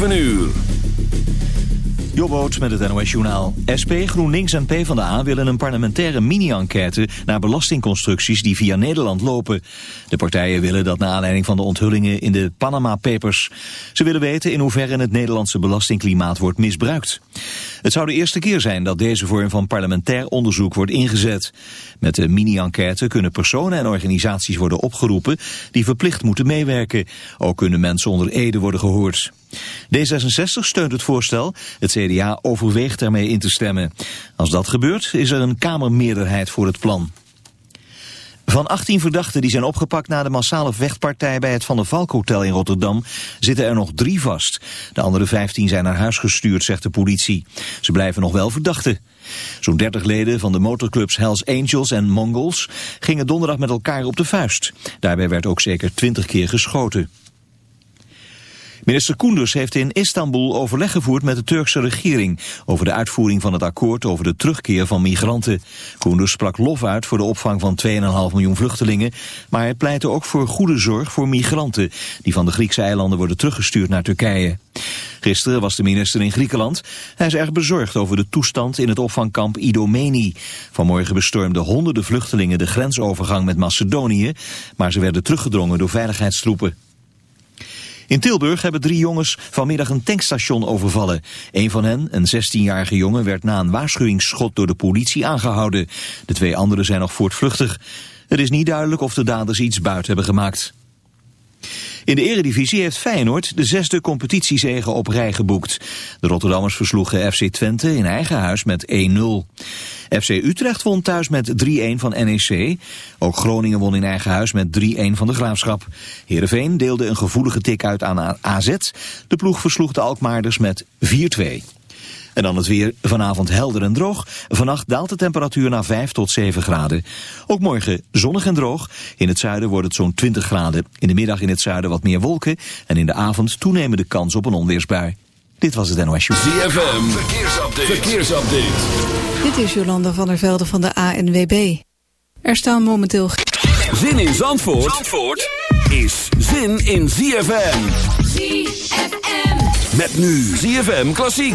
7 uur. Jobboot met het NOS Journaal. SP, GroenLinks en PvdA willen een parlementaire mini-enquête... naar belastingconstructies die via Nederland lopen. De partijen willen dat naar aanleiding van de onthullingen in de Panama Papers. Ze willen weten in hoeverre het Nederlandse belastingklimaat wordt misbruikt. Het zou de eerste keer zijn dat deze vorm van parlementair onderzoek wordt ingezet. Met de mini-enquête kunnen personen en organisaties worden opgeroepen... die verplicht moeten meewerken. Ook kunnen mensen onder ede worden gehoord. D66 steunt het voorstel. Het CDA overweegt ermee in te stemmen. Als dat gebeurt is er een kamermeerderheid voor het plan. Van 18 verdachten die zijn opgepakt na de massale vechtpartij bij het Van der Valk Hotel in Rotterdam zitten er nog drie vast. De andere 15 zijn naar huis gestuurd, zegt de politie. Ze blijven nog wel verdachten. Zo'n 30 leden van de motorclubs Hells Angels en Mongols gingen donderdag met elkaar op de vuist. Daarbij werd ook zeker 20 keer geschoten. Minister Koenders heeft in Istanbul overleg gevoerd met de Turkse regering over de uitvoering van het akkoord over de terugkeer van migranten. Koenders sprak lof uit voor de opvang van 2,5 miljoen vluchtelingen, maar hij pleitte ook voor goede zorg voor migranten die van de Griekse eilanden worden teruggestuurd naar Turkije. Gisteren was de minister in Griekenland. Hij is erg bezorgd over de toestand in het opvangkamp Idomeni. Vanmorgen bestormden honderden vluchtelingen de grensovergang met Macedonië, maar ze werden teruggedrongen door veiligheidstroepen. In Tilburg hebben drie jongens vanmiddag een tankstation overvallen. Een van hen, een 16-jarige jongen, werd na een waarschuwingsschot door de politie aangehouden. De twee anderen zijn nog voortvluchtig. Het is niet duidelijk of de daders iets buiten hebben gemaakt. In de eredivisie heeft Feyenoord de zesde competitiezege op rij geboekt. De Rotterdammers versloegen FC Twente in eigen huis met 1-0. FC Utrecht won thuis met 3-1 van NEC. Ook Groningen won in eigen huis met 3-1 van de Graafschap. Heerenveen deelde een gevoelige tik uit aan AZ. De ploeg versloeg de Alkmaarders met 4-2. En dan het weer vanavond helder en droog. Vannacht daalt de temperatuur naar 5 tot 7 graden. Ook morgen zonnig en droog. In het zuiden wordt het zo'n 20 graden. In de middag in het zuiden wat meer wolken. En in de avond toenemende kans op een onweersbui. Dit was het NOS Show. ZFM, verkeersupdate. verkeersupdate. Dit is Jolanda van der Velde van de ANWB. Er staan momenteel... Zin in Zandvoort, Zandvoort is zin in ZFM. ZFM. Met nu ZFM Klassiek.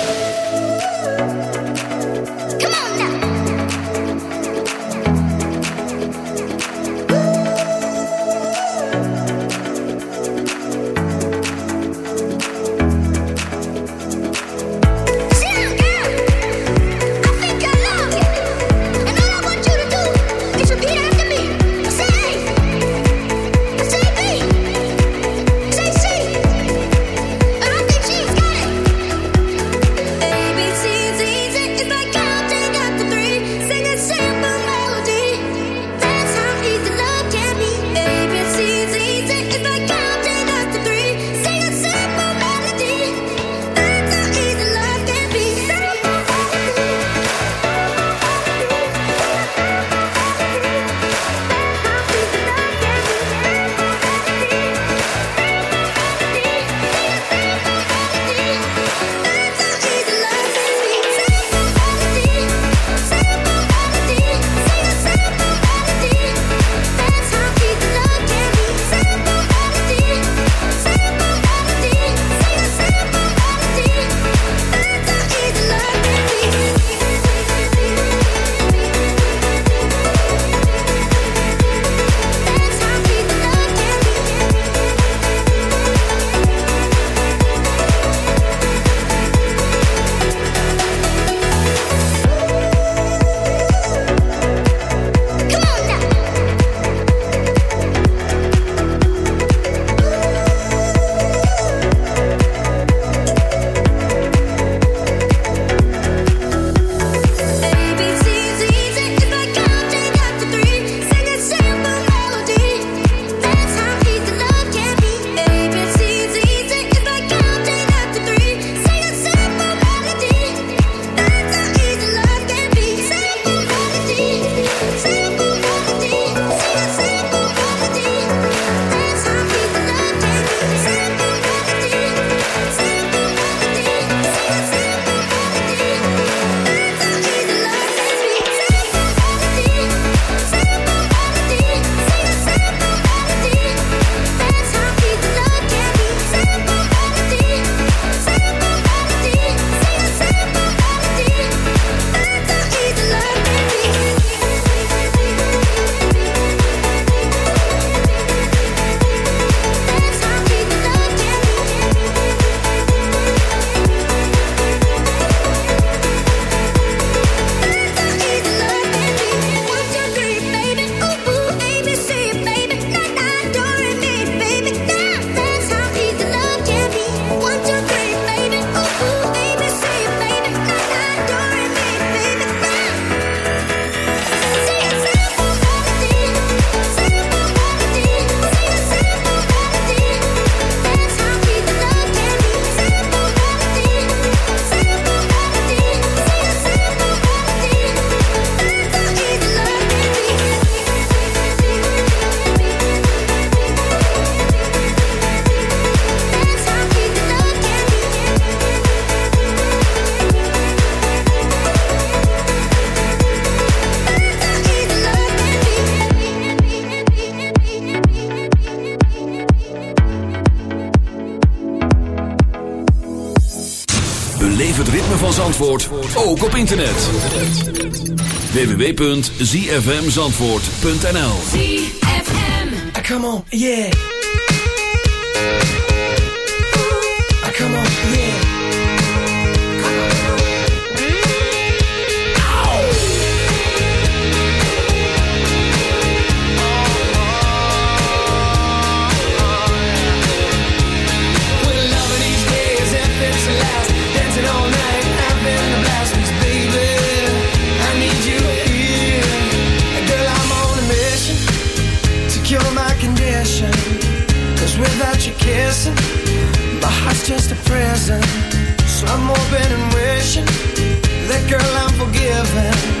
Beleef het ritme van Zandvoort, ook op internet. www.zfmzandvoort.nl ah, Come on, yeah! just a present. So I'm hoping and wishing that girl I'm forgiving.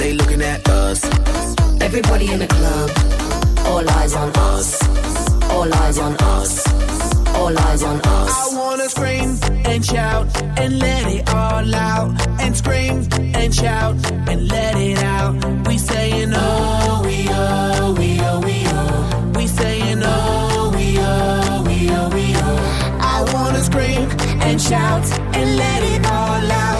They looking at us. Everybody in the club, all eyes on us. All eyes on us. All eyes on us. I wanna scream and shout and let it all out. And scream and shout and let it out. We saying oh, we oh, we oh, we oh. We saying oh, we oh, we oh, we oh. I wanna scream and shout and let it all out.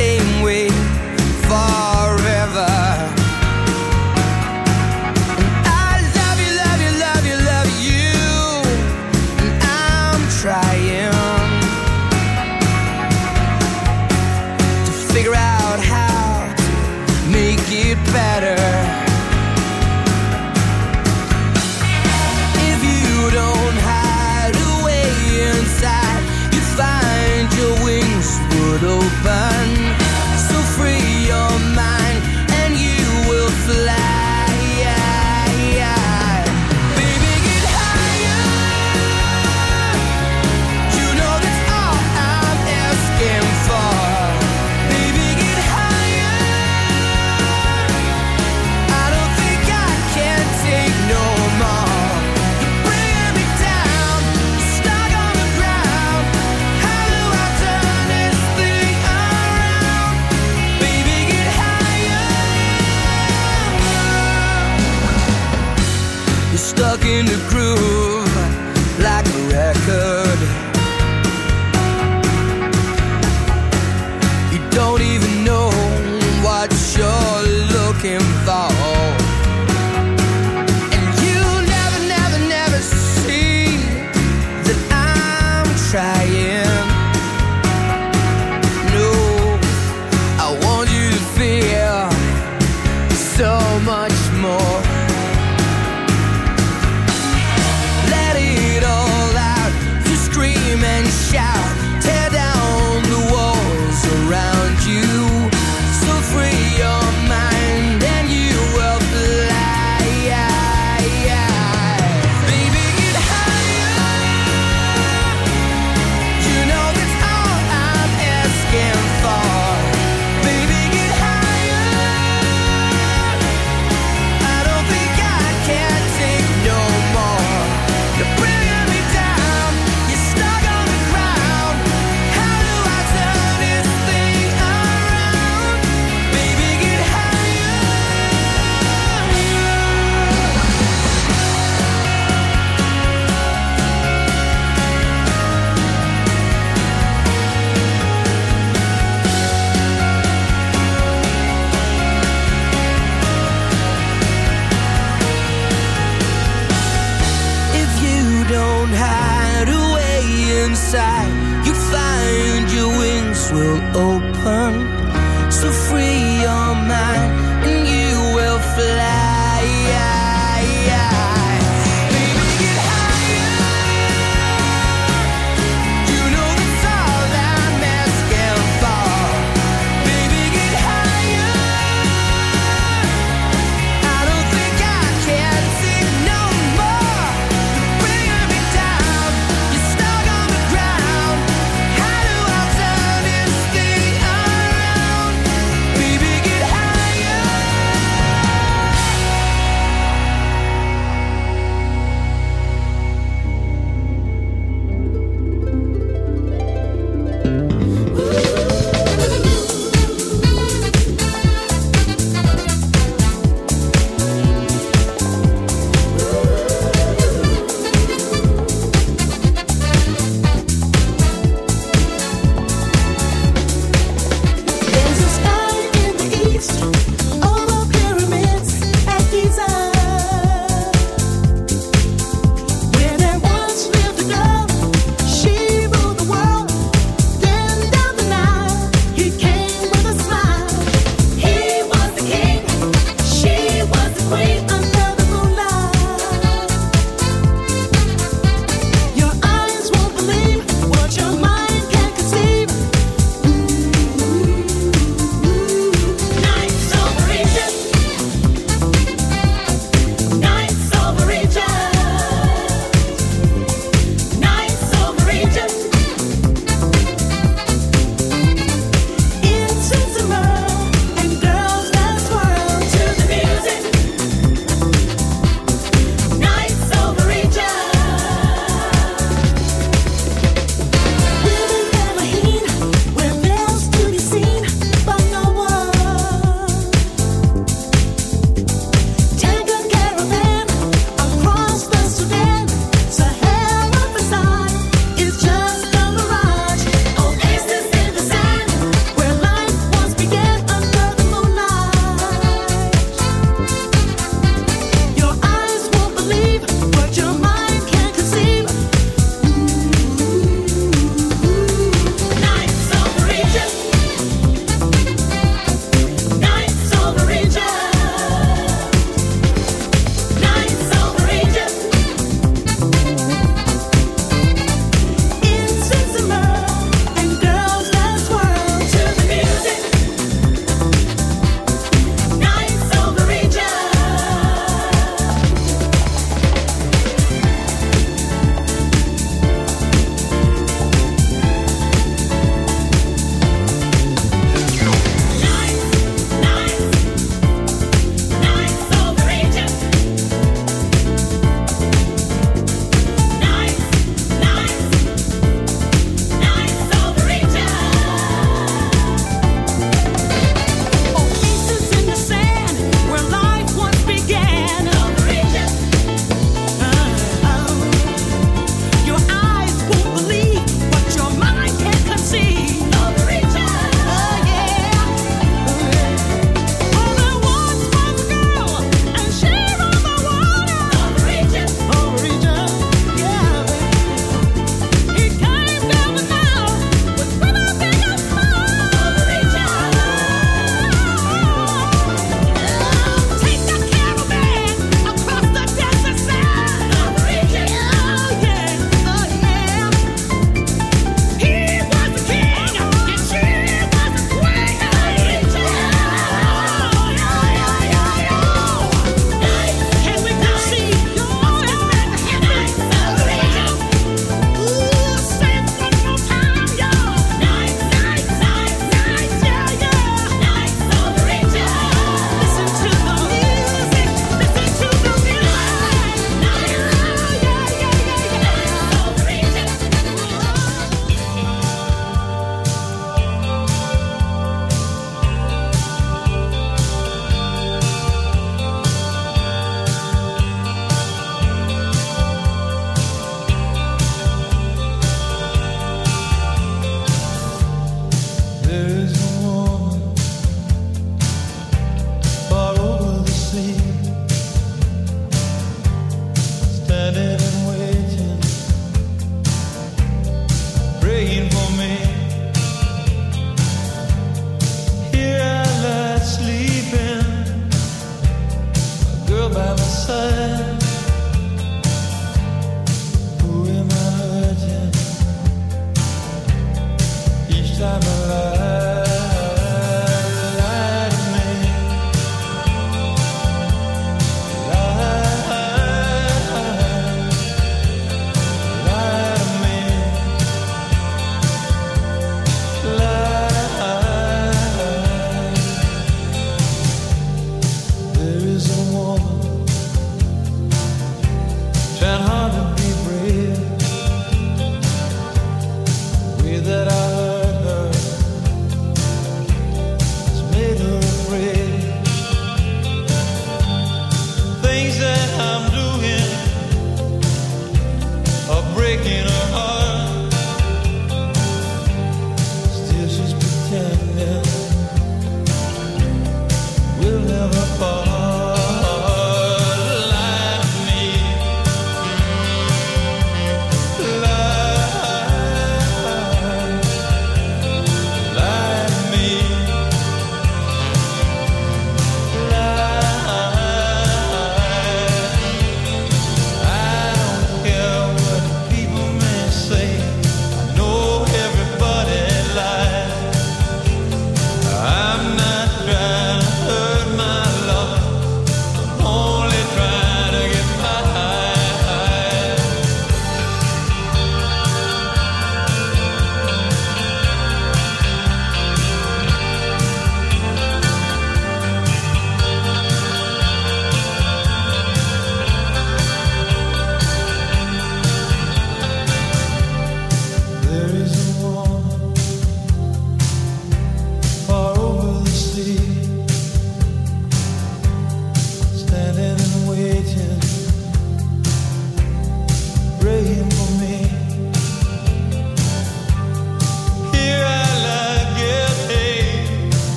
Same way waste.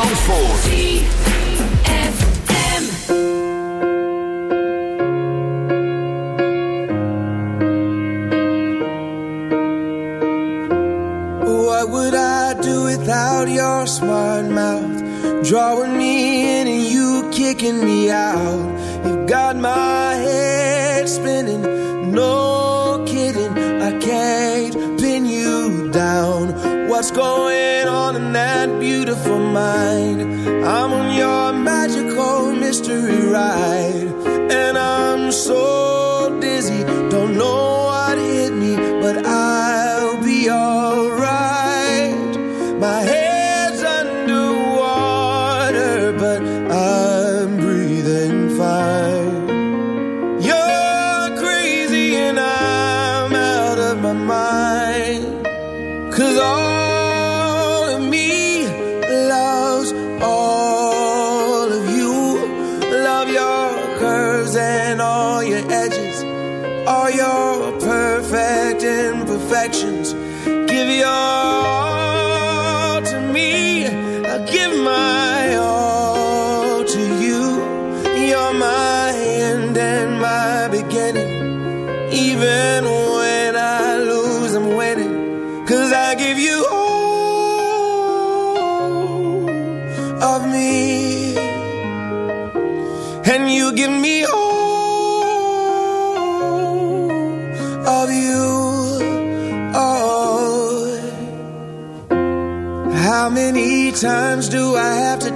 Zandvoort.